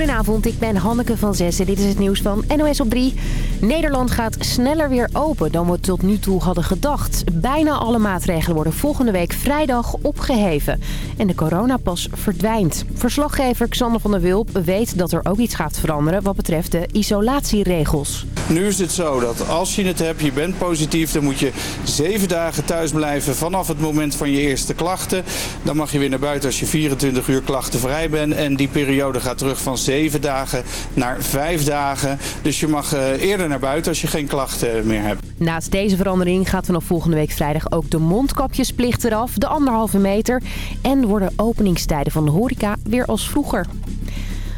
Goedenavond, ik ben Hanneke van Zessen. Dit is het nieuws van NOS op 3. Nederland gaat sneller weer open dan we tot nu toe hadden gedacht. Bijna alle maatregelen worden volgende week vrijdag opgeheven. En de coronapas verdwijnt. Verslaggever Xander van der Wulp weet dat er ook iets gaat veranderen wat betreft de isolatieregels. Nu is het zo dat als je het hebt, je bent positief, dan moet je zeven dagen thuis blijven vanaf het moment van je eerste klachten. Dan mag je weer naar buiten als je 24 uur klachtenvrij bent. En die periode gaat terug van zeven dagen naar vijf dagen. Dus je mag eh, eerder naar buiten als je geen klachten meer hebt. Naast deze verandering gaat vanaf volgende week vrijdag ook de mondkapjesplicht eraf, de anderhalve meter. En worden openingstijden van de horeca weer als vroeger.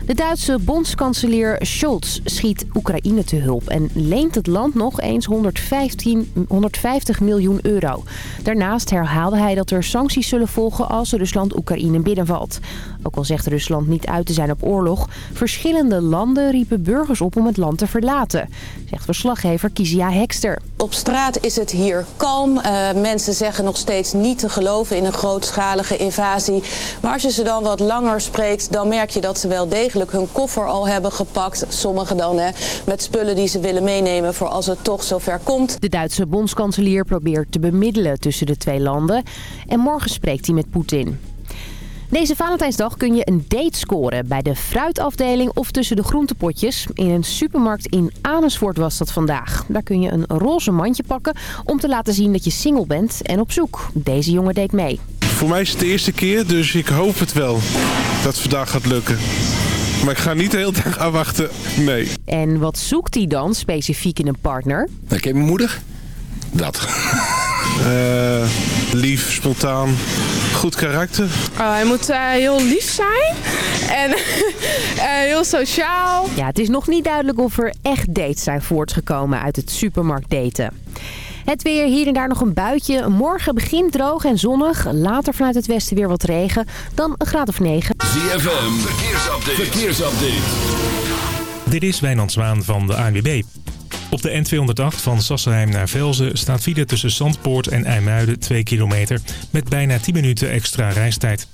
De Duitse bondskanselier Scholz schiet Oekraïne te hulp en leent het land nog eens 115, 150 miljoen euro. Daarnaast herhaalde hij dat er sancties zullen volgen als Rusland Oekraïne binnenvalt. Ook al zegt Rusland niet uit te zijn op oorlog, verschillende landen riepen burgers op om het land te verlaten, zegt verslaggever Kizia Hekster. Op straat is het hier kalm. Uh, mensen zeggen nog steeds niet te geloven in een grootschalige invasie. Maar als je ze dan wat langer spreekt, dan merk je dat ze wel degelijk hun koffer al hebben gepakt. Sommigen dan hè, met spullen die ze willen meenemen voor als het toch zover komt. De Duitse bondskanselier probeert te bemiddelen tussen de twee landen. En morgen spreekt hij met Poetin. Deze Valentijnsdag kun je een date scoren bij de fruitafdeling of tussen de groentepotjes. In een supermarkt in Amersfoort was dat vandaag. Daar kun je een roze mandje pakken om te laten zien dat je single bent en op zoek. Deze jongen deed mee. Voor mij is het de eerste keer, dus ik hoop het wel dat het vandaag gaat lukken. Maar ik ga niet de hele dag afwachten, nee. En wat zoekt hij dan specifiek in een partner? Ik heb mijn moeder. Dat. Uh, lief, spontaan, goed karakter. Oh, hij moet uh, heel lief zijn en uh, heel sociaal. Ja, het is nog niet duidelijk of er echt dates zijn voortgekomen uit het supermarkt daten. Het weer, hier en daar nog een buitje. Morgen begint droog en zonnig. Later vanuit het westen weer wat regen. Dan een graad of 9. ZFM, verkeersupdate. verkeersupdate. Dit is Wijnand Zwaan van de ANWB. Op de N208 van Sassenheim naar Velzen staat file tussen Zandpoort en IJmuiden 2 kilometer... met bijna 10 minuten extra reistijd.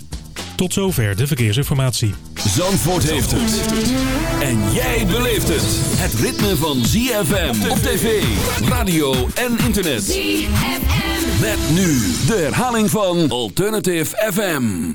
Tot zover de verkeersinformatie. Zandvoort heeft het. En jij beleeft het. Het ritme van ZFM op tv, radio en internet. ZFM. Met nu de herhaling van Alternative FM.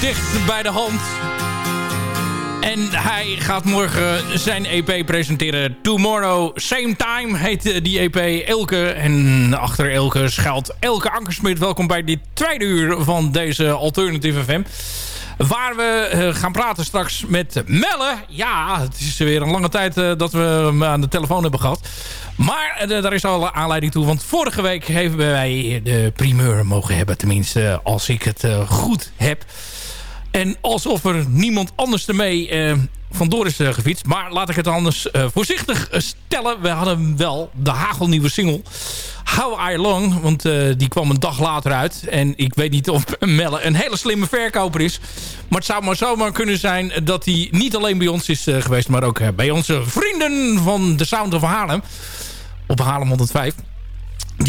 Dicht bij de hand. En hij gaat morgen zijn EP presenteren. Tomorrow, Same Time heet die EP Elke. En achter Elke schuilt Elke Ankersmit. Welkom bij dit tweede uur van deze Alternative FM. Waar we gaan praten straks met Melle. Ja, het is weer een lange tijd dat we hem aan de telefoon hebben gehad. Maar daar is al aanleiding toe. Want vorige week hebben wij de primeur mogen hebben. Tenminste, als ik het goed heb. En alsof er niemand anders ermee uh, vandoor is uh, gefietst. Maar laat ik het anders uh, voorzichtig stellen. We hadden wel de hagelnieuwe single How I Long. Want die kwam een dag later uit. En ik weet niet of Melle een hele slimme verkoper is. Maar het zou maar zomaar kunnen zijn dat hij niet alleen bij ons is geweest. Maar ook bij onze vrienden van de Sound of Haarlem. Op Haarlem 105.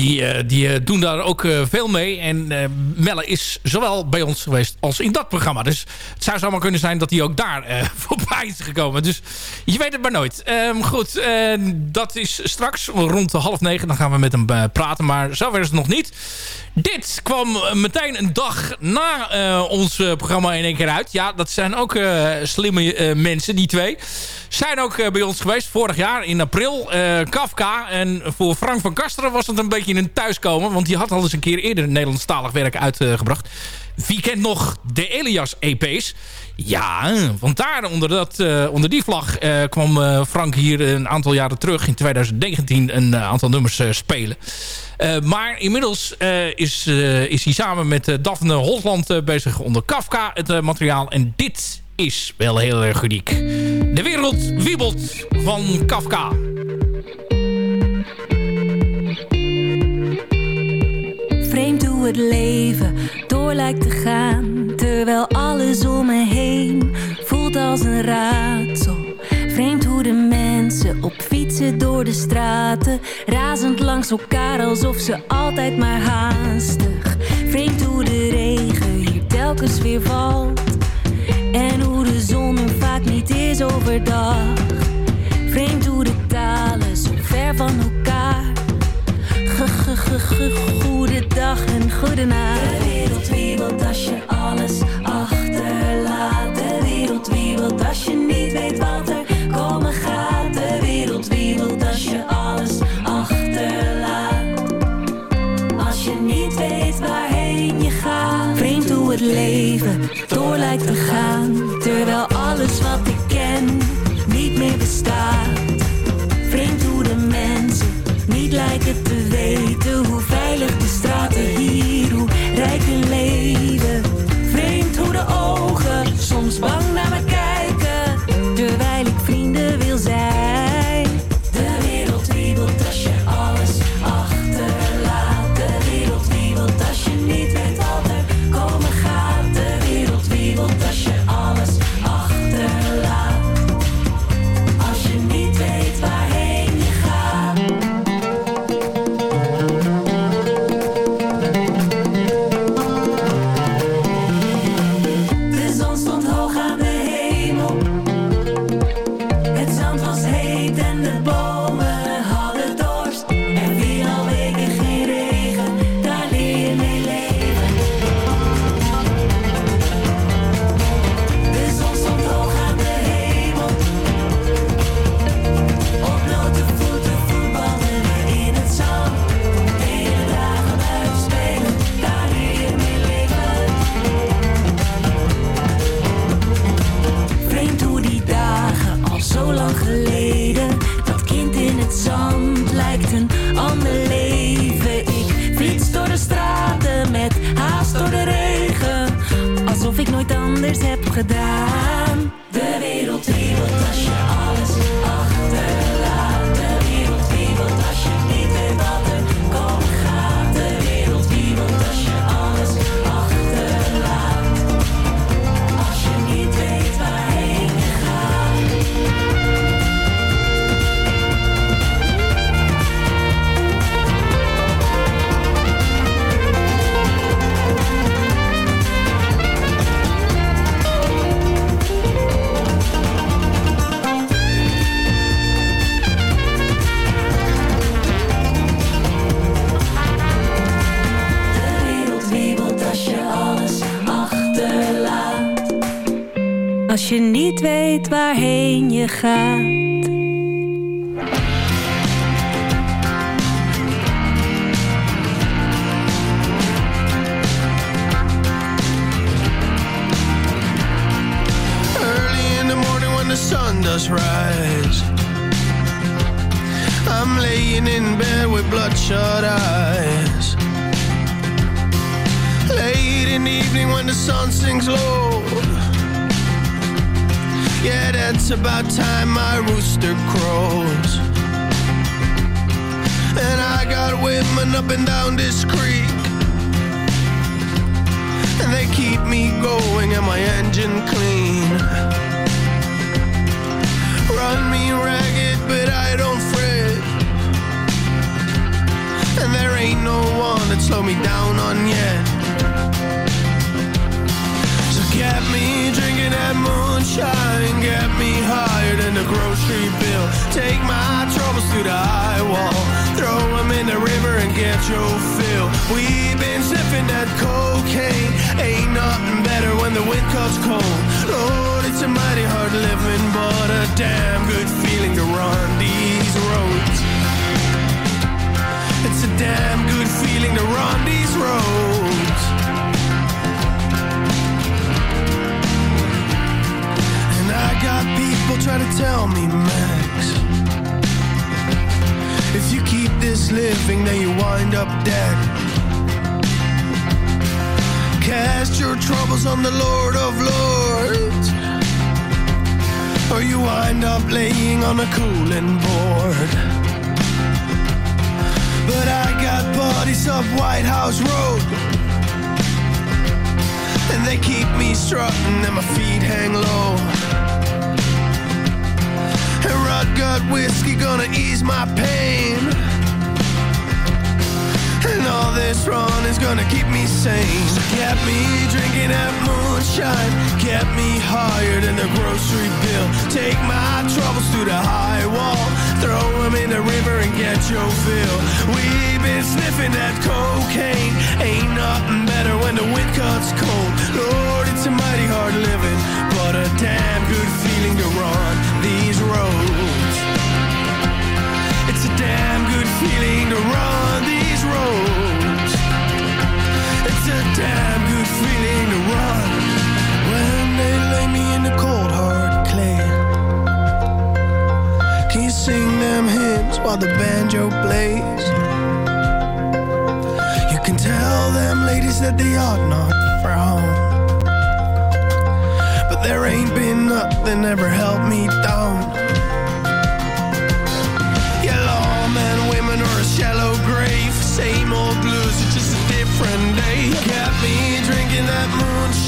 Die, uh, die uh, doen daar ook uh, veel mee. En Melle is zowel bij ons geweest als in dat programma. Dus het zou zomaar kunnen zijn dat hij ook daar voorbij is gekomen. Dus je weet het maar nooit. Um, goed, dat is straks rond de half negen. Dan gaan we met hem praten. Maar zover is het nog niet. Dit kwam meteen een dag na ons programma in één keer uit. Ja, dat zijn ook slimme mensen, die twee. Zijn ook bij ons geweest vorig jaar in april. Kafka. En voor Frank van Kasteren was het een beetje een thuiskomen. Want die had al eens een keer eerder Nederlandstalig werk uitgebracht. Wie kent nog de Elias EP's? Ja, want daar onder, dat, uh, onder die vlag kwam Frank hier een aantal jaren terug... in 2019 een aantal nummers spelen. maar inmiddels is, is hij samen met Daphne Holland bezig onder Kafka... het materiaal. En dit is wel heel erg uniek. De wereld wiebelt van Kafka. Vreemd hoe het leven door lijkt te gaan Terwijl alles om me heen voelt als een raadsel Vreemd hoe de mensen op fietsen door de straten Razend langs elkaar alsof ze altijd maar haastig Vreemd hoe de regen hier telkens weer valt En hoe de zon er vaak niet is overdag Vreemd hoe de talen zo ver van elkaar Goedendag en goedenacht. De wereld wiebelt als je alles achterlaat. De wereld wiebelt als je niet weet wat er komen gaat. De wereld wiebelt als je alles achterlaat. Als je niet weet waarheen je gaat. Vreemd hoe het leven door lijkt te gaan. Terwijl alles wat ik ken niet meer bestaat. Tell me, Max, if you keep this living, then you wind up dead. Cast your troubles on the Lord of Lords, or you wind up laying on a cooling board. But I got buddies up White House Road. And they keep me strutting and my feet hang low. And Rod got whiskey gonna ease my pain. And all this run is gonna keep me sane. So get me drinking that moonshine. Get me higher than the grocery bill. Take my troubles to the high wall. Throw them in the river and get your fill. We've been sniffing that cocaine. Ain't nothing better when the wind cuts cold. Lord, it's a mighty hard living, but a damn good feeling to run roads. It's a damn good feeling to run these roads. It's a damn good feeling to run when they lay me in the cold hard clay. Can you sing them hymns while the banjo plays? You can tell them ladies that they ought not frown. But there ain't been nothing ever held me down.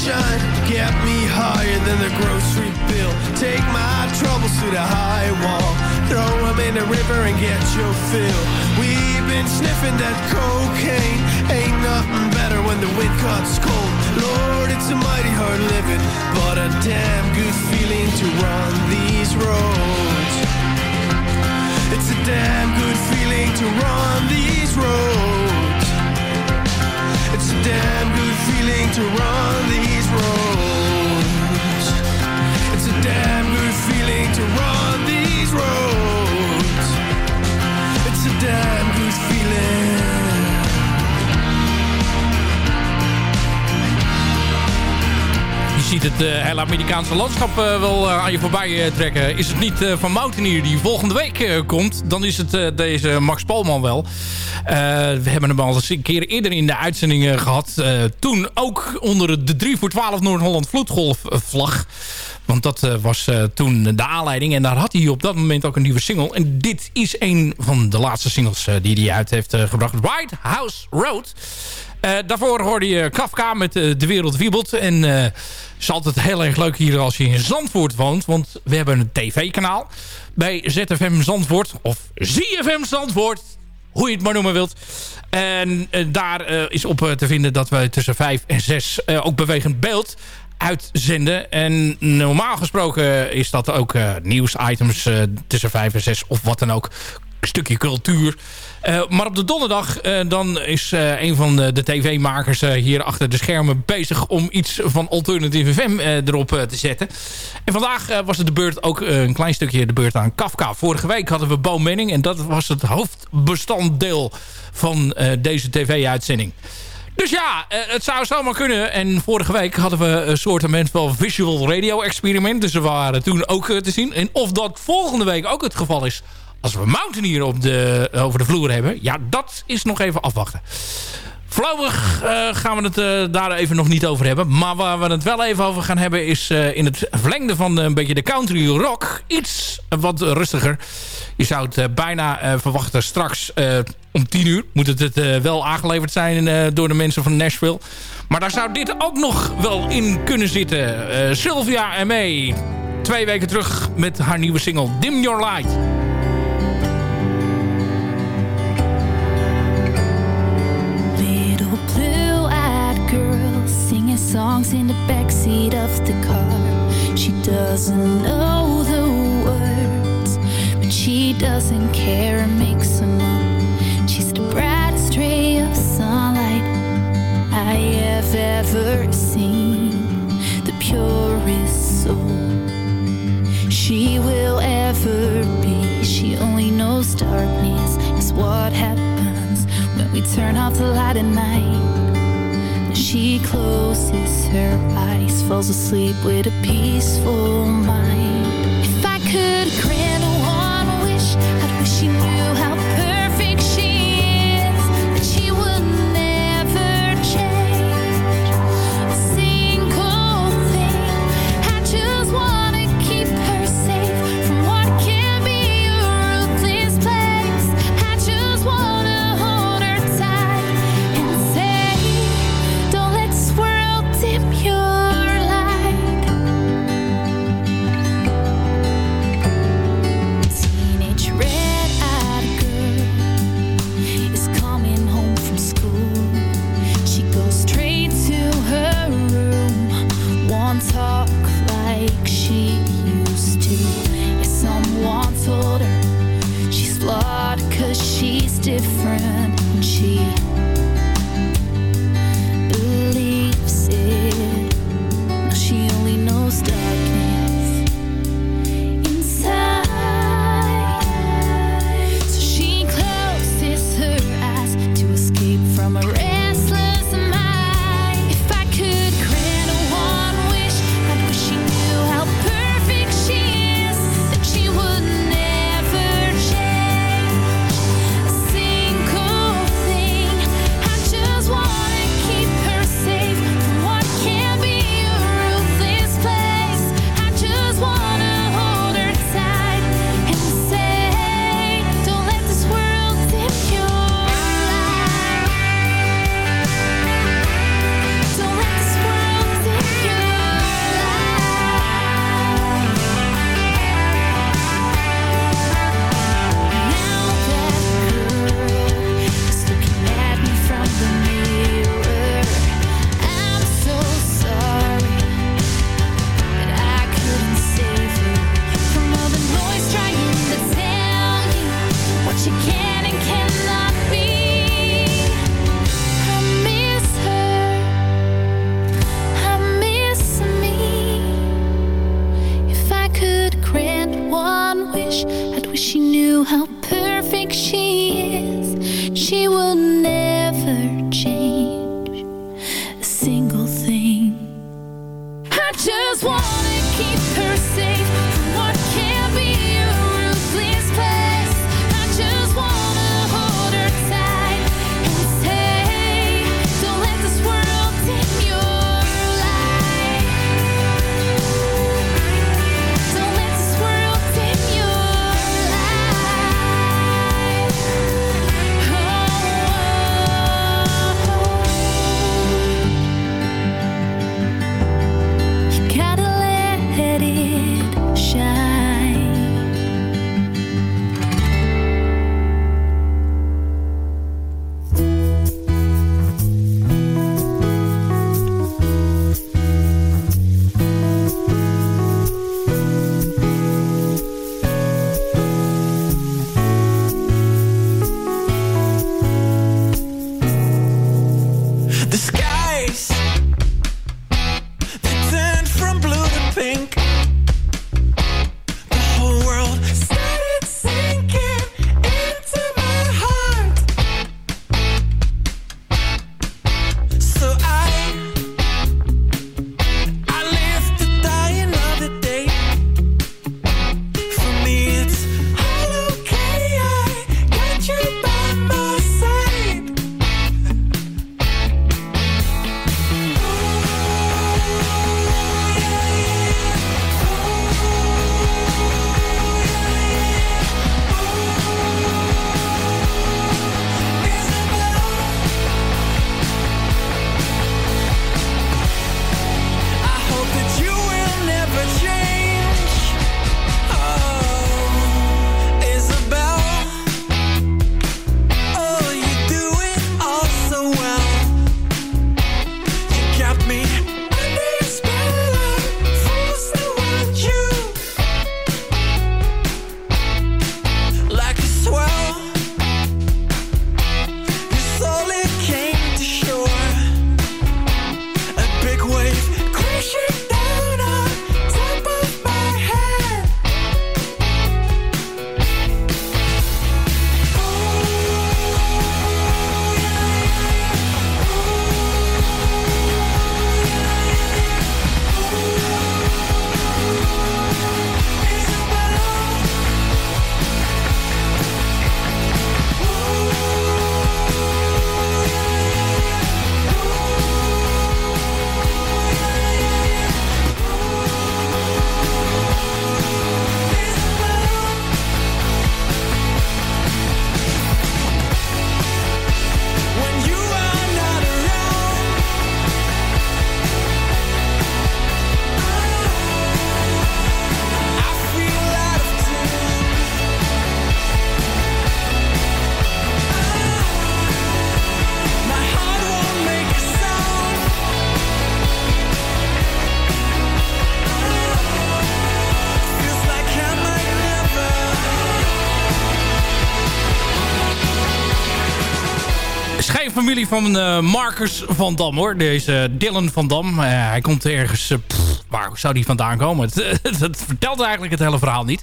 Moonshine. Kept me higher than the grocery bill. Take my troubles to the high wall. Throw them in the river and get your fill. We've been sniffing that cocaine. Ain't nothing better when the wind cuts cold. Lord, it's a mighty hard living, but a damn good feeling to run these roads. It's a damn good feeling to run these roads. It's a damn good feeling to run these roads. It's a damn good feeling to run these roads. It's a damn good feeling. Ziet het eh, hele Amerikaanse landschap eh, wel eh, aan je voorbij trekken. Is het niet van Mountaineer die volgende week komt... dan is het deze Max Polman wel. we hebben hem al eens een keer eerder in de uitzendingen gehad. toen ook onder de 3 voor 12 Noord-Holland vloedgolfvlag. Want dat was toen de aanleiding. En daar had hij op dat moment ook een nieuwe single. En dit is een van de laatste singles die hij uit heeft gebracht. White House Road. Uh, daarvoor hoorde je Kafka met uh, De Wereld Wiebelt. En uh, het is altijd heel erg leuk hier als je in Zandvoort woont. Want we hebben een tv-kanaal bij ZFM Zandvoort. Of ZFM Zandvoort. Hoe je het maar noemen wilt. En daar is op te vinden dat we tussen 5 en 6 ook bewegend beeld uitzenden. En normaal gesproken is dat ook nieuwsitems tussen 5 en 6 of wat dan ook stukje cultuur. Uh, maar op de donderdag uh, dan is uh, een van de, tv-makers hier achter de schermen bezig om iets van Alternative FM erop te zetten. En vandaag was het de beurt ook een klein stukje de beurt aan Kafka. Vorige week hadden we Bo en dat was het hoofdbestanddeel van deze tv-uitzending. Dus ja, het zou zomaar kunnen. En vorige week hadden we een soort van visual radio experiment. Dus waren toen ook te zien. En of dat volgende week ook het geval is als we Mountaineer op de, over de vloer hebben... ja, dat is nog even afwachten. Voorlopig uh, gaan we het uh, daar even nog niet over hebben. Maar waar we het wel even over gaan hebben... is uh, in het verlengde van een beetje de country rock. Iets wat rustiger. Je zou het bijna verwachten straks om 10 uur. Moet het, het wel aangeleverd zijn door de mensen van Nashville. Maar daar zou dit ook nog wel in kunnen zitten. Sylvia en May. Twee weken terug met haar nieuwe single Dim Your Light. Songs in the backseat of the car. She doesn't know the words, but she doesn't care and makes them up. She's the brightest ray of sunlight I have ever seen, the purest soul she will ever be. She only knows darkness is what happens when we turn off the light at night. She closes her eyes, falls asleep with a peaceful mind. Van uh, Marcus van Dam, hoor. Deze Dylan van Dam. Uh, hij komt ergens... Pff, waar zou die vandaan komen? dat vertelt eigenlijk het hele verhaal niet.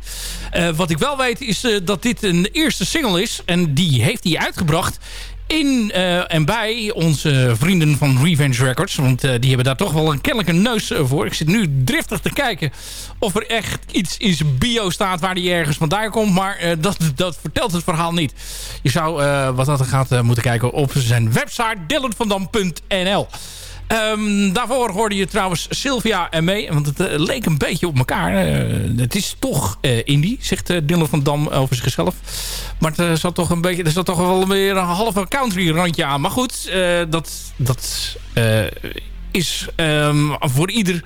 wat ik wel weet is dat dit een eerste single is. En die heeft hij uitgebracht in uh, en bij onze vrienden van Revenge Records. Want uh, die hebben daar toch wel een kennelijke neus voor. Ik zit nu driftig te kijken of er echt iets in zijn bio staat waar die ergens vandaan komt. Maar dat, dat vertelt het verhaal niet. Je zou, wat dat gaat, moeten kijken op zijn website dylanvandam.nl. Um, daarvoor hoorde je trouwens Sylvia en mee. Want het uh, leek een beetje op elkaar. Uh, het is toch uh, indie, zegt Dylan van Dam over zichzelf. Maar er zat toch een beetje, er zat toch wel weer een halve country randje aan. Maar goed, dat, dat is um, voor ieder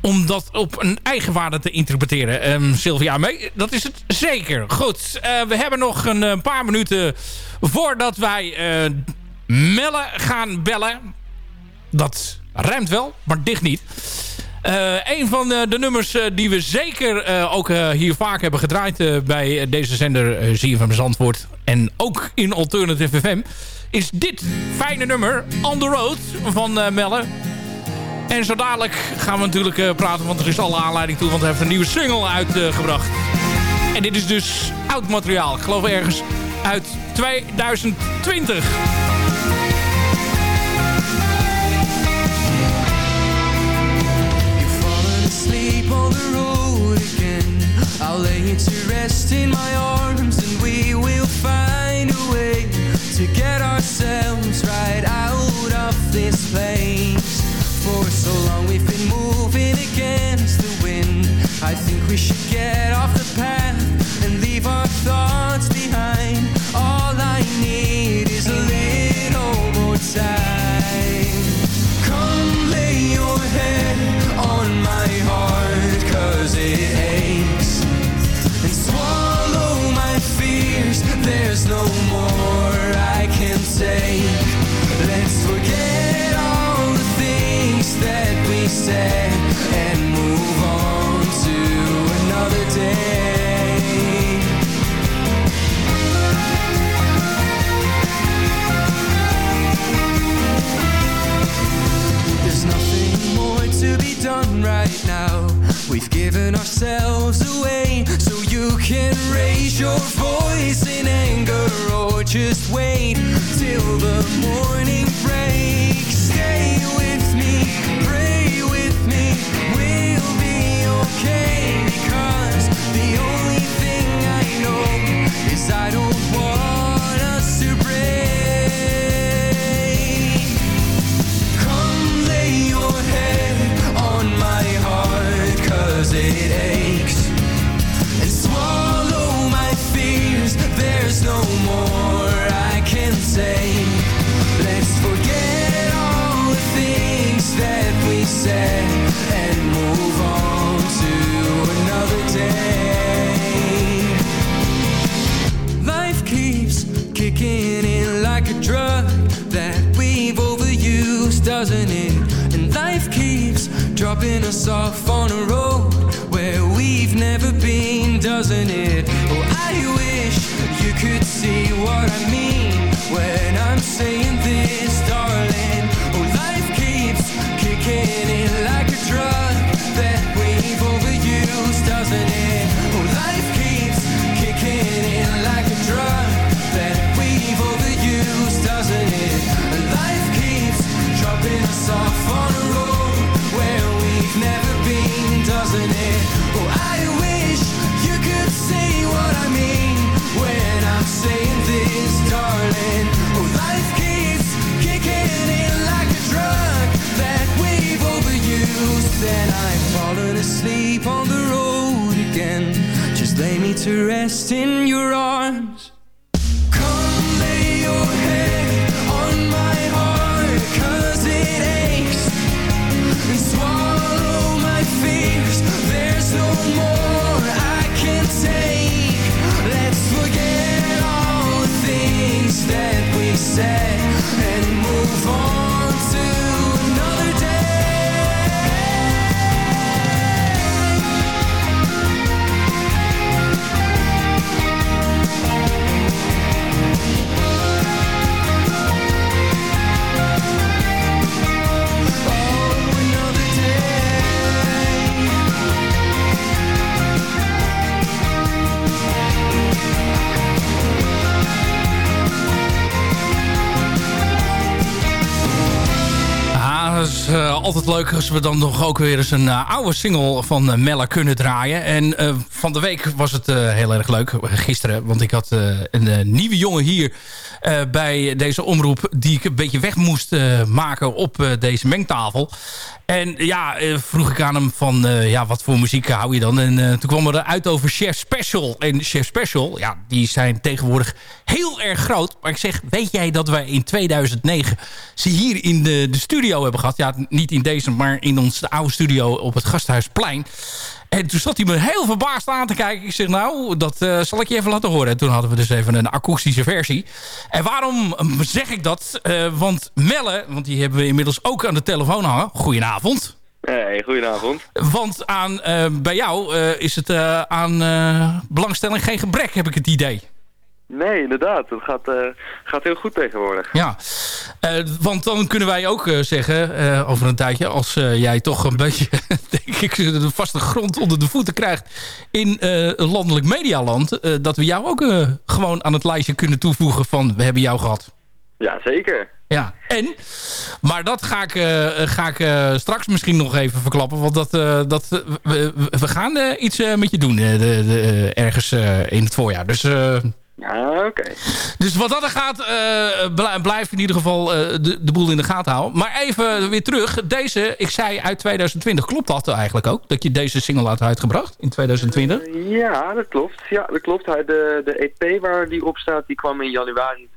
om dat op een eigen waarde te interpreteren. Um, Sylvia mee, dat is het zeker. Goed, we hebben nog een paar minuten voordat wij Melle gaan bellen dat ruimt wel, maar dicht niet. Uh, een van de, de nummers uh, die we zeker ook hier vaak hebben gedraaid bij deze zender uh, van Zandvoort en ook in Alternative FM is dit fijne nummer On The Road van Melle. En zo dadelijk gaan we natuurlijk praten, want er is alle aanleiding toe, want hij heeft een nieuwe single uitgebracht. en dit is dus oud materiaal, ik geloof ergens uit 2020. I'll lay you to rest in my arms and we will find a way to get ourselves right out of this place. For so long we've been moving against the wind. I think we should get off the path and leave our thoughts there's no more I can say. Let's forget all the things that we said and move on to another day. There's nothing more to be done right now. We've given ourselves away can raise your voice in anger or just wait till the morning kicking in like a drug that we've overused, doesn't it? And life keeps dropping us off on a road where we've never been, doesn't it? Oh, I wish you could see what I mean when I'm saying this, darling. Oh, life keeps kicking in like a drug that we've overused, doesn't it? Oh, life keeps kicking in like overused, doesn't it? And life keeps dropping us off on a road where we've never been, doesn't it? Oh, I wish you could see what I mean when I'm saying this, darling. Oh, life keeps kicking in like a drug that we've overused. Then I've fallen asleep on the road again. Just lay me to rest in your arms. Altijd leuk als we dan nog ook weer eens een eh, oude single van uh, Melle kunnen draaien. En van de week was het heel erg leuk, gisteren. Want ik had een nieuwe jongen hier bij deze omroep... die ik een beetje weg moest maken op deze mengtafel. En ja, vroeg ik aan hem van, ja, wat voor muziek hou je dan? En toen kwam er uit over Chef Special. En Chef Special, ja, die zijn tegenwoordig heel erg groot. Maar ik zeg, weet jij dat wij in 2009 ze hier in de, de studio hebben gehad? Ja, niet in deze, maar in ons oude studio op het Gasthuisplein. En toen zat hij me heel verbaasd aan te kijken. Ik zeg, nou, dat zal ik je even laten horen. En toen hadden we dus even een akoestische versie. En waarom zeg ik dat? Want Melle, want die hebben we inmiddels ook aan de telefoon hangen. Goedenavond. Hey, goedenavond. Want aan, uh, bij jou is het aan belangstelling geen gebrek, heb ik het idee. Nee, inderdaad. Het gaat, gaat heel goed tegenwoordig. Ja, want dan kunnen wij ook zeggen, over een tijdje... als jij toch een beetje, denk ik, de vaste grond onder de voeten krijgt... in landelijk medialand... dat we jou ook gewoon aan het lijstje kunnen toevoegen van... we hebben jou gehad. Ja, zeker. Ja, en? Maar dat ga ik, ga ik straks misschien nog even verklappen. Want dat, dat, we, we gaan iets met je doen de, de, ergens in het voorjaar. Dus ja, oké. Dus wat dat er gaat, uh, blijf in ieder geval uh, de, de boel in de gaten houden. Maar even weer terug. Deze, ik zei uit 2020, klopt dat eigenlijk ook? Dat je deze single had uitgebracht in 2020? Uh, ja, dat klopt. Ja, dat klopt. De, de EP waar die op staat, die kwam in januari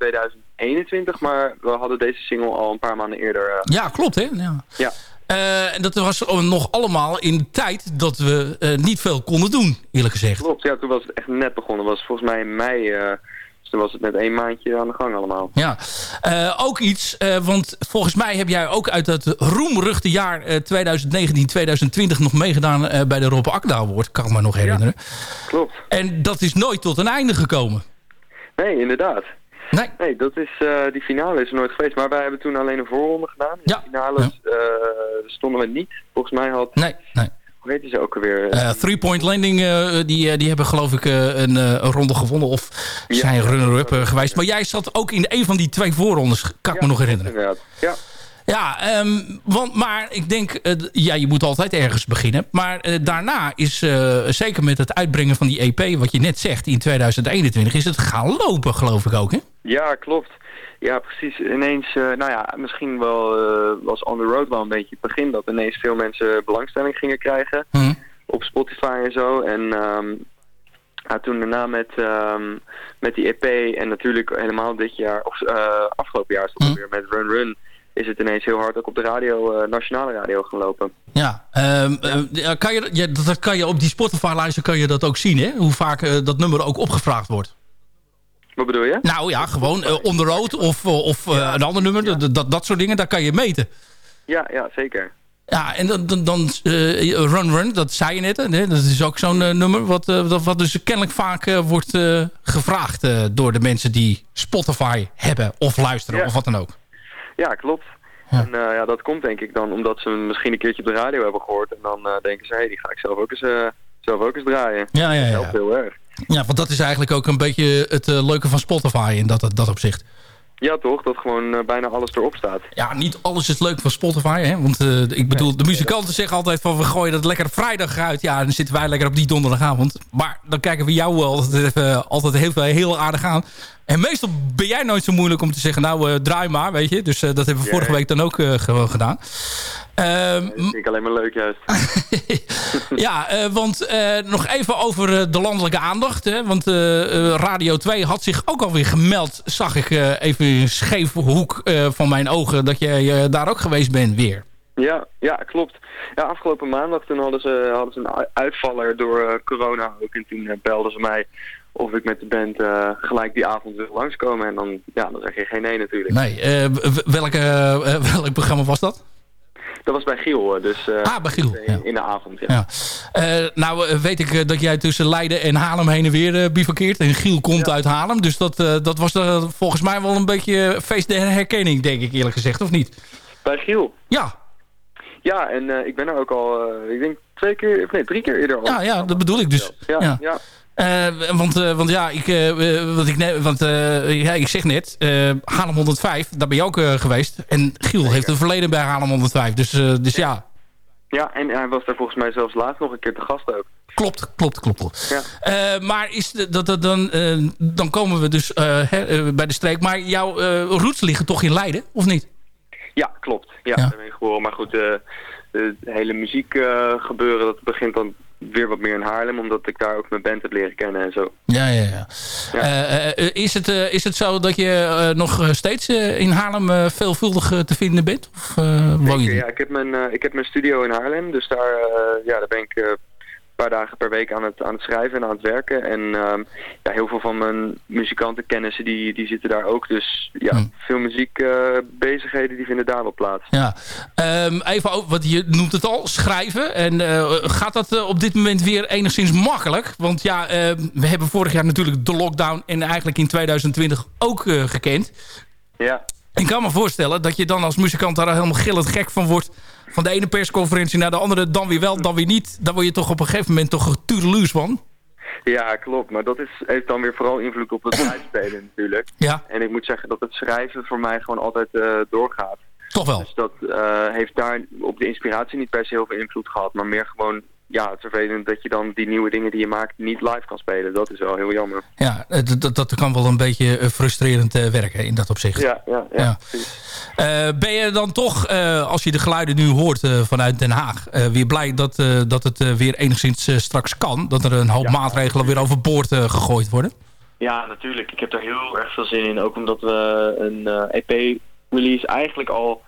2021. Maar we hadden deze single al een paar maanden eerder. ja, klopt hè? Ja. ja. Uh, en dat was nog allemaal in de tijd dat we uh, niet veel konden doen, eerlijk gezegd. Klopt, ja, toen was het echt net begonnen. was volgens mij in mei, uh, dus toen was het net één maandje aan de gang allemaal. Ja, ook iets, want volgens mij heb jij ook uit het roemruchte jaar 2019-2020 nog meegedaan bij de Rob Akda Award, kan ik me nog herinneren. Ja, klopt. En dat is nooit tot een einde gekomen. Nee, inderdaad. Nee. Nee, dat is, uh, die finale is er nooit geweest. Maar wij hebben toen alleen een voorronde gedaan. In ja. de finale ja. uh, stonden we niet. Volgens mij had... Nee, nee. Hoe heet ze ook alweer? Uh, Three Point Landing, die, die hebben geloof ik een, een, ronde gewonnen. Of zijn ja, runner-up geweest. Maar jij zat ook in een van die twee voorrondes. Kan ik me nog herinneren. Inderdaad, ja. Ja, um, want, maar ik denk, uh, ja, je moet altijd ergens beginnen. Maar uh, daarna is, uh, zeker met het uitbrengen van die EP, wat je net zegt, in 2021, is het gaan lopen, geloof ik ook, hè? Ja, klopt. Ja, precies. Ineens, nou ja, misschien wel was On The Road wel een beetje het begin, dat ineens veel mensen belangstelling gingen krijgen hmm. op Spotify en zo. En um, ja, toen daarna met, um, met die EP en natuurlijk helemaal dit jaar, of afgelopen jaar stond Hmm. weer met Run Run is het ineens heel hard ook op de radio, nationale radio gaan lopen. Ja, um, ja. kan je, dat kan je op die Spotify-lijsten kan je dat ook zien, hè? Hoe vaak dat nummer ook opgevraagd wordt. Wat bedoel je? Nou ja, gewoon uh, on the road of, of ja. een ander nummer, ja. dat, dat soort dingen, daar kan je meten. Ja, ja zeker. Ja, en dan, dan, dan Run Run, dat zei je net, hè? dat is ook zo'n nummer wat, wat, wat dus kennelijk vaak wordt gevraagd door de mensen die Spotify hebben of luisteren of wat dan ook. Ja, klopt. Ja. En ja, dat komt denk ik dan omdat ze misschien een keertje op de radio hebben gehoord. En dan denken ze, hé, hey, die ga ik zelf ook eens, zelf ook eens draaien. Ja, ja, ja. Dat helpt heel erg. Ja, want dat is eigenlijk ook een beetje het leuke van Spotify in dat, dat opzicht. Ja, toch? Dat gewoon bijna alles erop staat. Ja, niet alles is leuk van Spotify, hè? Want ik bedoel, de muzikanten zeggen altijd van... we gooien dat lekker vrijdag uit. Ja, dan zitten wij lekker op die donderdagavond. Maar dan kijken we jou wel altijd, altijd heel, heel aardig aan. En meestal ben jij nooit zo moeilijk om te zeggen... nou, uh, draai maar, weet je. Dus uh, dat hebben we vorige week dan ook uh, gewoon gedaan. Dat vind ik alleen maar leuk juist. ja, want nog even over de landelijke aandacht. Hè? Want Radio 2 had zich ook alweer gemeld... zag ik even een scheve hoek van mijn ogen... dat jij daar ook geweest bent weer. Ja, ja, klopt. Ja, afgelopen maandag toen hadden ze, hadden ze een uitvaller door corona ook. En toen belden ze mij of ik met de band uh, gelijk die avond wil langskomen. En dan, ja, dan zeg je geen nee natuurlijk. Nee, uh, welke, uh, welk programma was dat? Dat was bij Giel. Dus, ah, bij Giel. In, de avond, ja. ja. nou weet ik dat jij tussen Leiden en Haarlem heen en weer bivakkeert. En Giel komt ja. uit Haarlem. Dus dat, dat was volgens mij wel een beetje feest de herkenning, denk ik eerlijk gezegd, of niet? Bij Giel? Ja. Ja, en eh, ik ben er ook al, eh, ik denk twee keer, of nee, drie keer eerder al. Ja, ja, dat bedoel ik dus. Ja, Ja. Eh, want, eh, want ja, ik, eh, want ik, want, ja, ik zeg net, Haarlem 105, daar ben je ook geweest. En Giel heeft een verleden bij Haarlem 105. Dus, dus ja, Ja, en hij was daar volgens mij zelfs laatst nog een keer te gast ook. klopt, klopt, klopt. Ja. Maar is de- dat, dat dan, dan komen we dus bij de streek. Maar jouw roots liggen toch in Leiden, of niet? Ja, klopt. Ja, daar ben ik geboren. Maar goed, het hele muziek gebeuren, dat begint dan weer wat meer in Haarlem, omdat ik daar ook mijn band heb leren kennen en zo. Ja, ja, ja. Eh, eh, is, het, eh, is het zo dat je eh, nog eh, steeds eh, in Haarlem eh, veelvuldig eh, te vinden bent? Of eh, Zeker, er? ja, ik heb mijn, eh, ik heb mijn studio in Haarlem, dus daar, eh, ja, daar ben ik eh, paar dagen per week aan het, aan het schrijven en aan het werken. En ehm, ja, heel veel van mijn muzikantenkennissen die, die zitten daar ook. Dus ja, Hm. veel muziekbezigheden die vinden daar wel plaats. Ja, Ehm, even over, wat je noemt het al, schrijven. En eh, gaat dat eh, op dit moment weer enigszins makkelijk? Want ja, eh, we hebben vorig jaar natuurlijk de lockdown en eigenlijk in 2020 ook eh, gekend. Ja. Ik kan me voorstellen dat je dan als muzikant daar helemaal gillend gek van wordt. Van de ene persconferentie naar de andere, dan weer wel, dan weer niet. Dan word je toch op een gegeven moment toch tureluus van. Ja, klopt. Maar dat is, heeft dan weer vooral invloed op het live natuurlijk. Ja. En ik moet zeggen dat het schrijven voor mij gewoon altijd eh, doorgaat. Toch wel. Dus dat eh, heeft daar op de inspiratie niet per se heel veel invloed gehad. Maar meer gewoon, ja, het vervelend dat je dan die nieuwe dingen die je maakt niet live kan spelen. Dat is wel heel jammer. Ja, eh, dat, dat, dat kan wel een beetje eh, frustrerend eh, werken in dat opzicht. Ja, ja, ja. Ja. Eh, ben je dan toch, eh, als je de geluiden nu hoort vanuit Den Haag... eh, weer blij dat, eh, dat het weer enigszins straks kan? Dat er een hoop maatregelen weer overboord eh, gegooid worden? Ja, natuurlijk. Ik heb daar heel erg veel zin in. Ook omdat we een EP-release eigenlijk al...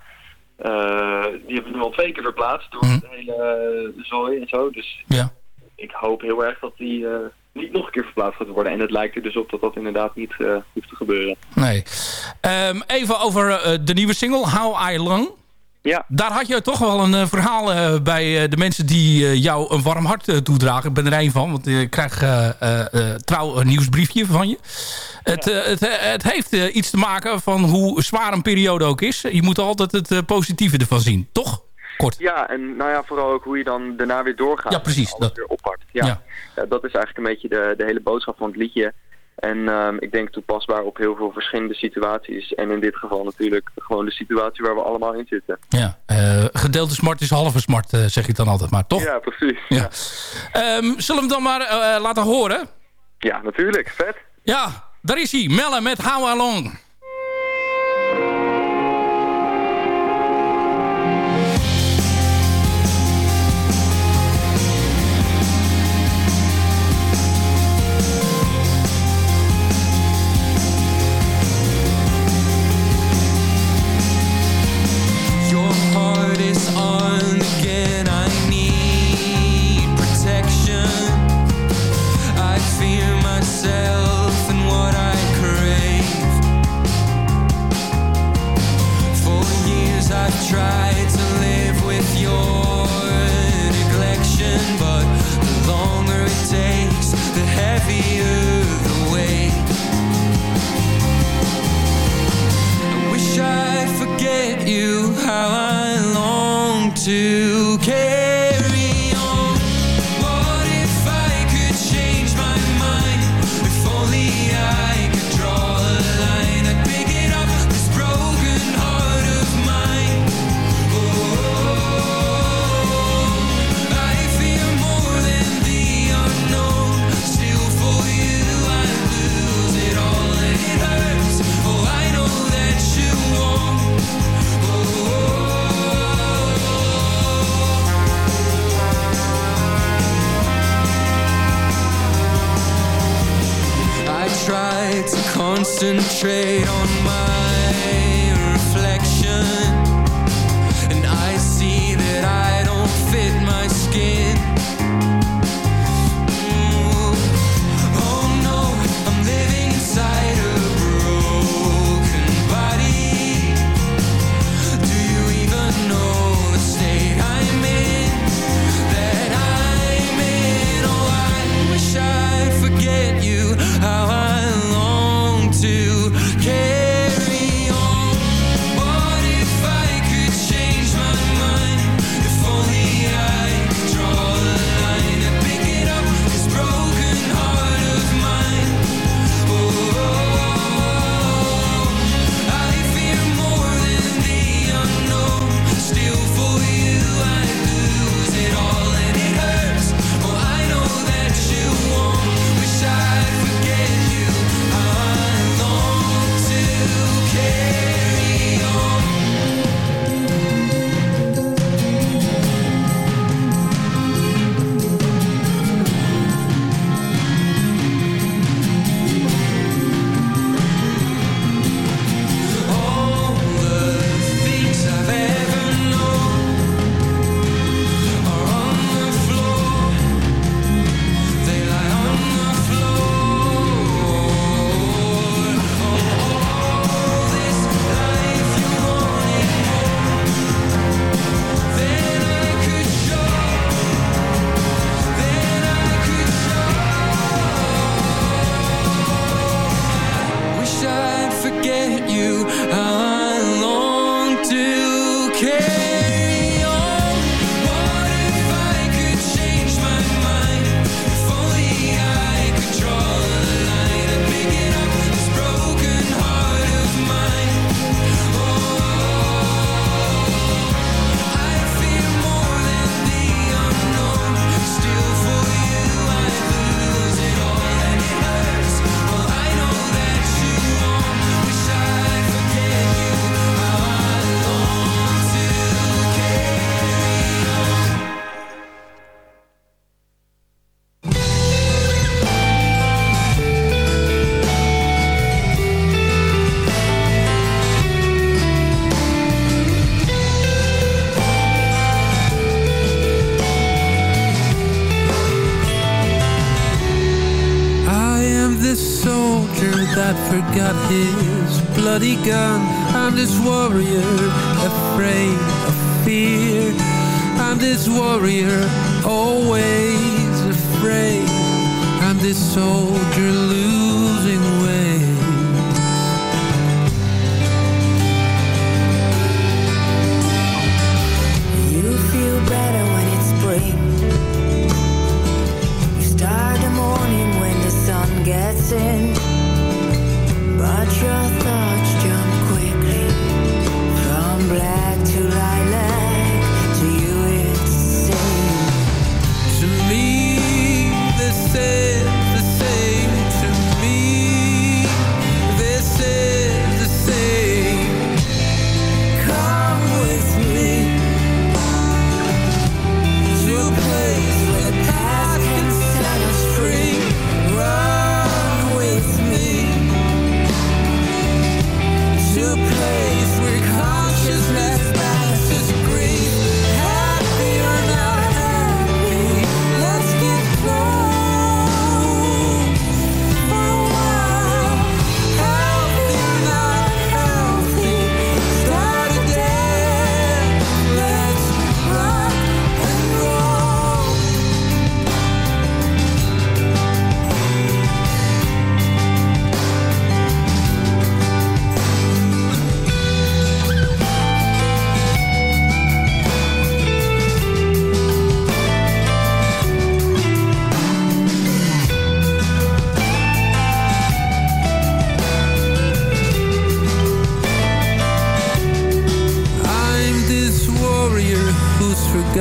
eh, die hebben we nu al twee keer verplaatst door het hele eh, zooi en zo. Dus Ja. ik hoop heel erg dat die eh, niet nog een keer verplaatst gaat worden. En het lijkt er dus op dat dat inderdaad niet hoeft te gebeuren. Nee. Ehm, even over de nieuwe single, How I Long. Ja. Daar had je toch wel een eh, verhaal eh, bij eh, de mensen die jou een warm hart toedragen. Ik ben er één van, want ik krijg trouw een nieuwsbriefje van je. Het, het, het heeft iets te maken van hoe zwaar een periode ook is. Je moet altijd het positieve ervan zien, toch? Kort. Ja, en nou ja, vooral ook hoe je dan daarna weer doorgaat. Ja, precies, En alles dat. weer oppakt. Ja. Ja. Ja, dat is eigenlijk een beetje de, de hele boodschap van het liedje. En ehm, ik denk toepasbaar op heel veel verschillende situaties. En in dit geval natuurlijk gewoon de situatie waar we allemaal in zitten. Ja, eh, gedeelde smart is halve smart, eh, zeg ik dan altijd maar, toch? Ja, precies. Ja. Ehm, zullen we hem dan maar eh, laten horen? Ja, natuurlijk. Vet. Ja, daar is hij. Melle met How Along. That forgot his bloody gun. I'm this warrior, afraid of fear. I'm this warrior, always afraid. I'm this soldier losing weight. You feel better when it's spring. You start the morning when the sun gets in. But your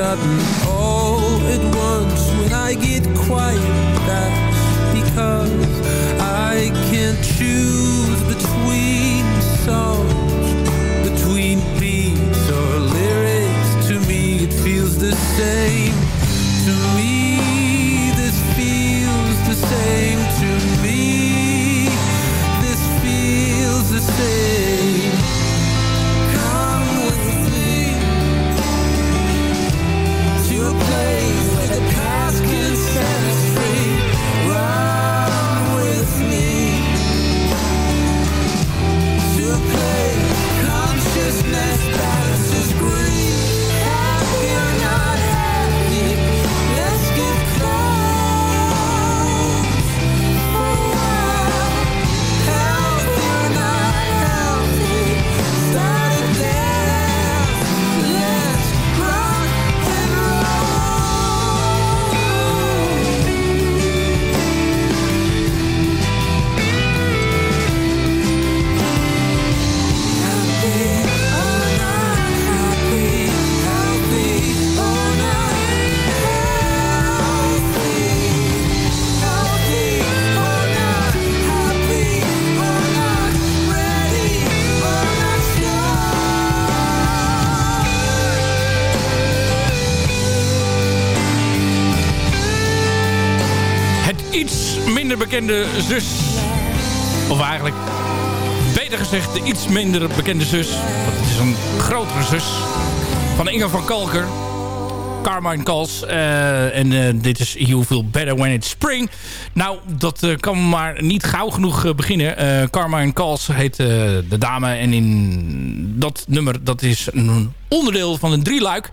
forgotten all at once. When I get quiet, that's because I can't choose bekende zus. Of eigenlijk, beter gezegd, de iets minder bekende zus. Want het is een grotere zus. Van Inge van Kalker. Carmine Kals. eh, en eh, dit is You Feel Better When It's Spring. Nou, dat eh, kan maar niet gauw genoeg beginnen. Carmine Kals heet de dame. En in dat nummer, dat is een onderdeel van een drieluik.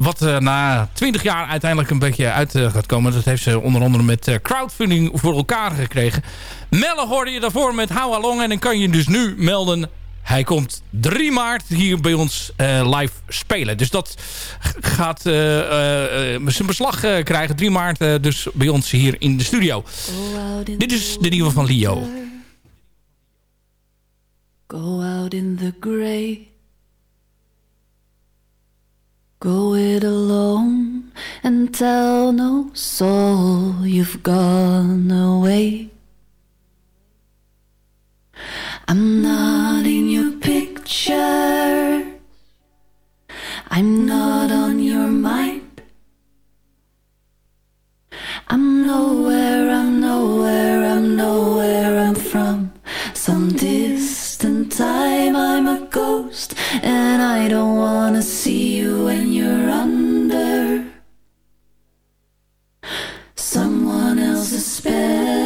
Wat eh, na 20 jaar uiteindelijk een beetje uit eh, gaat komen. Dat heeft ze onder andere met eh, crowdfunding voor elkaar gekregen. Melle hoorde je daarvoor met How Along. En dan kan je dus nu melden... Hij komt 3 maart hier bij ons live spelen. Dus dat gaat zijn beslag krijgen. 3 maart dus bij ons hier in de studio. Dit is de nieuwe van Leo. Go out in the gray. Go it alone and tell no soul you've gone away. I'm not in your picture. I'm not on your mind. I'm nowhere, I'm nowhere, I'm nowhere I'm from. Some distant time I'm a ghost, and I don't wanna see you when you're under someone else's spell.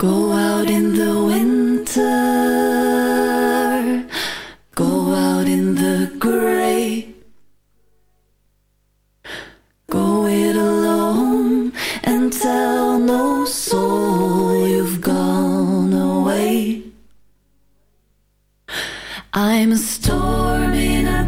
Go out in the winter, go out in the gray. Go it alone and tell no soul you've gone away. I'm a storm in a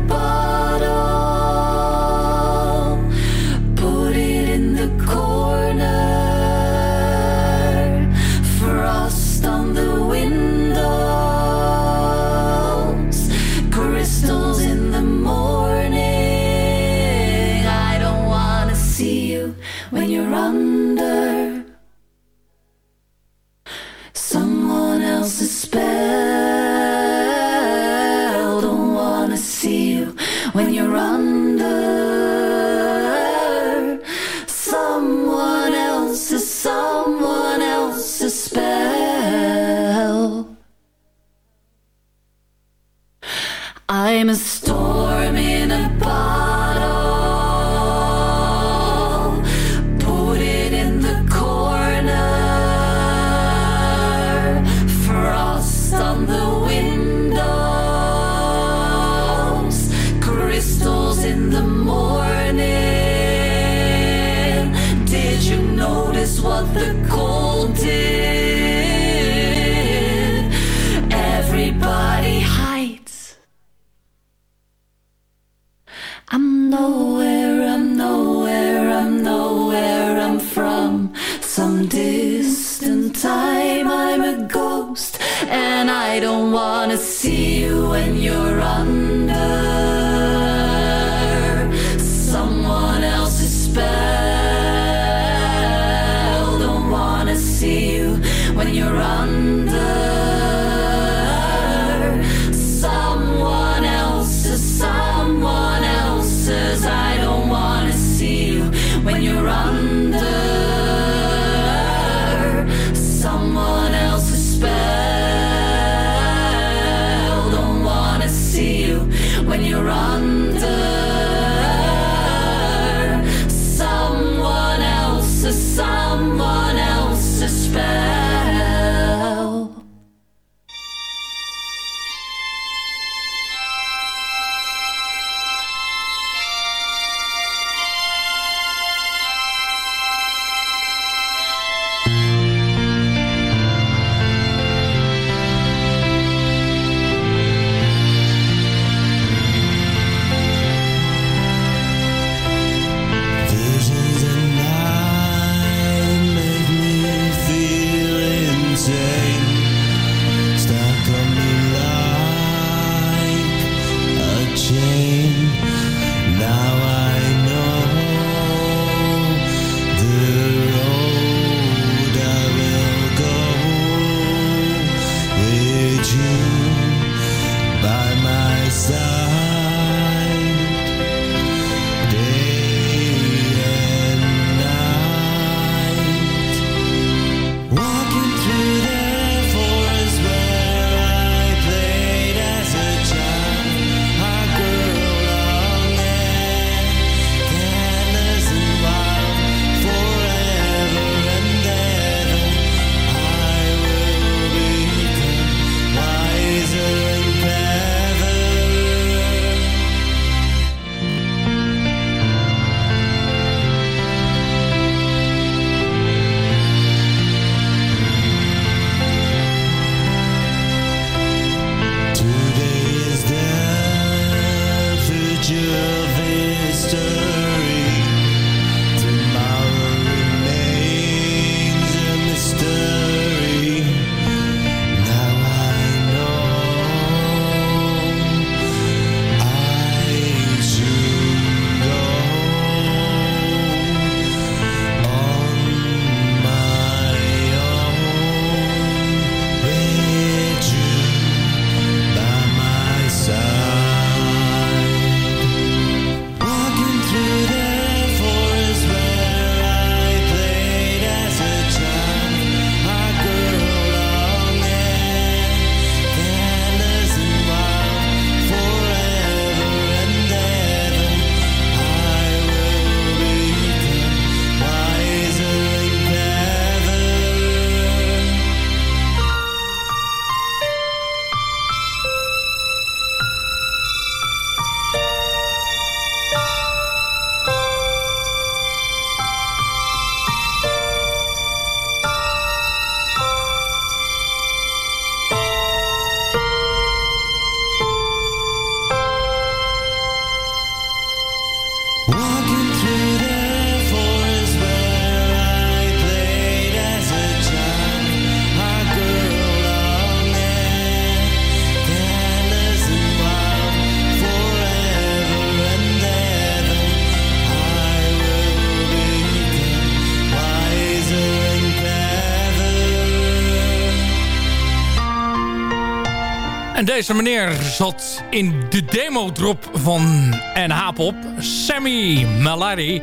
deze meneer zat in de demo-drop van NH-pop. Sammy Malari.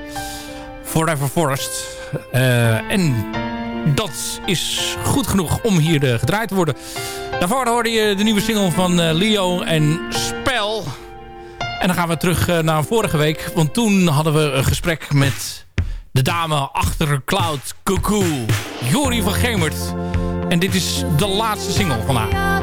Forever Forest. Uh, en dat is goed genoeg om hier uh, gedraaid te worden. Daarvoor hoorde je de nieuwe single van uh, Leo en Spel. En dan gaan we terug naar vorige week. Want toen hadden we een gesprek met de dame achter Cloud Cuckoo. Jori van Gemert. En dit is de laatste single van haar.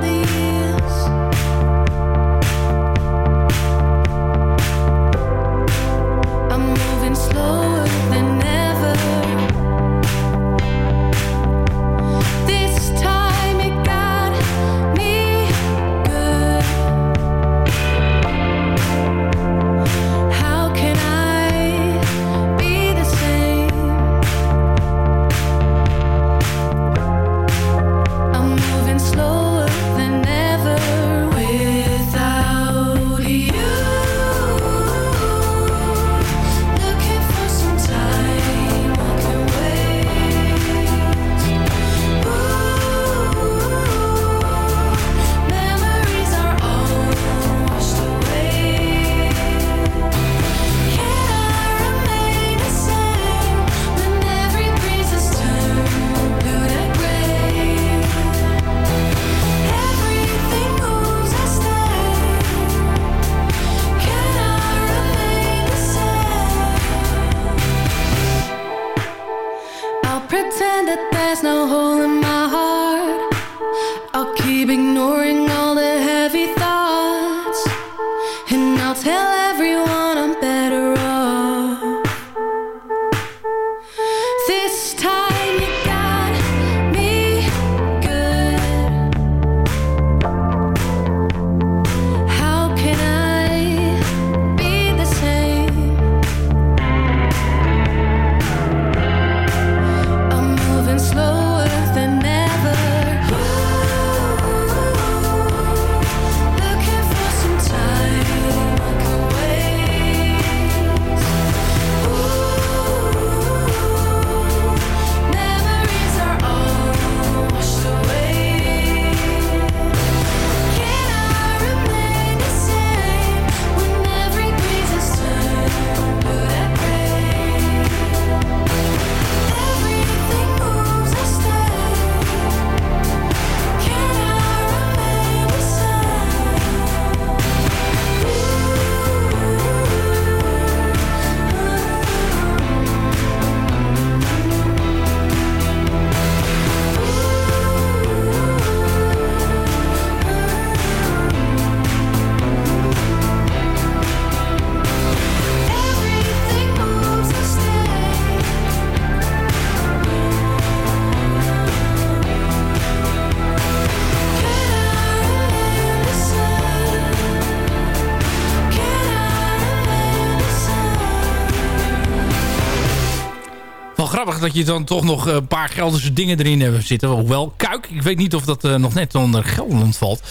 Je dan toch nog een paar Gelderse dingen erin hebt zitten. Hoewel, Kuik, ik weet niet of dat uh, nog net onder Gelderland valt.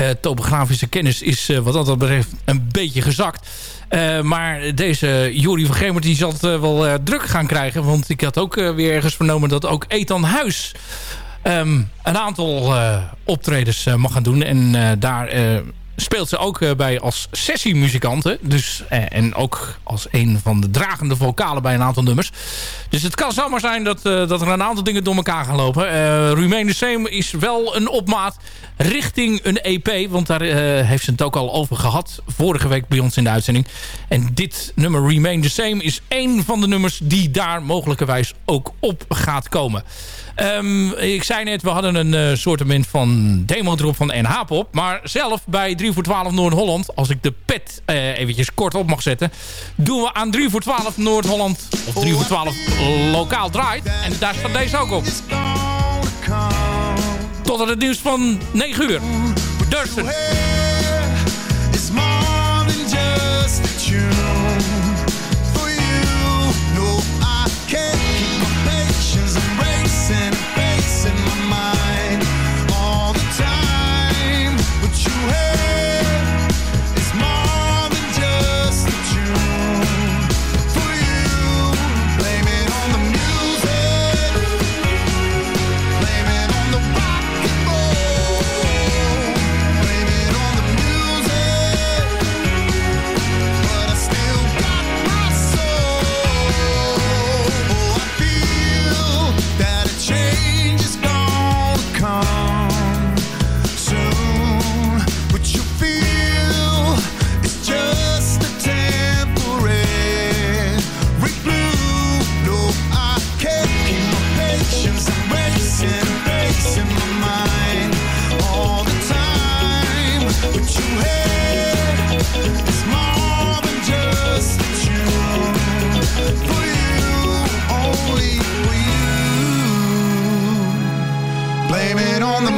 Uh, topografische kennis is wat dat betreft een beetje gezakt. maar deze Jori van Gemert die zal het wel druk gaan krijgen. Want ik had ook weer ergens vernomen dat ook Ethan Huis... Um, een aantal optredens mag gaan doen. En daar speelt ze ook eh, bij als sessiemuzikanten. Dus, eh, en ook als een van de dragende vocalen bij een aantal nummers. Dus het kan zomaar zijn dat, uh, dat er een aantal dingen door elkaar gaan lopen. Uh, Remain Same is wel een opmaat richting een EP. Want daar heeft ze het ook al over gehad. Vorige week bij ons in de uitzending. En dit nummer Remain the Same is één van de nummers die daar mogelijkerwijs ook op gaat komen. Um, ik zei net, we hadden een uh, soortement van demo-drop van NH-pop. Maar zelf bij 3 voor 12 Noord-Holland, als ik de pet uh, eventjes kort op mag zetten... doen we aan 3 voor 12 Noord-Holland, of 3 voor 12 lokaal draait. En daar staat deze ook op. Tot het nieuws van 9 uur. Dursten. on the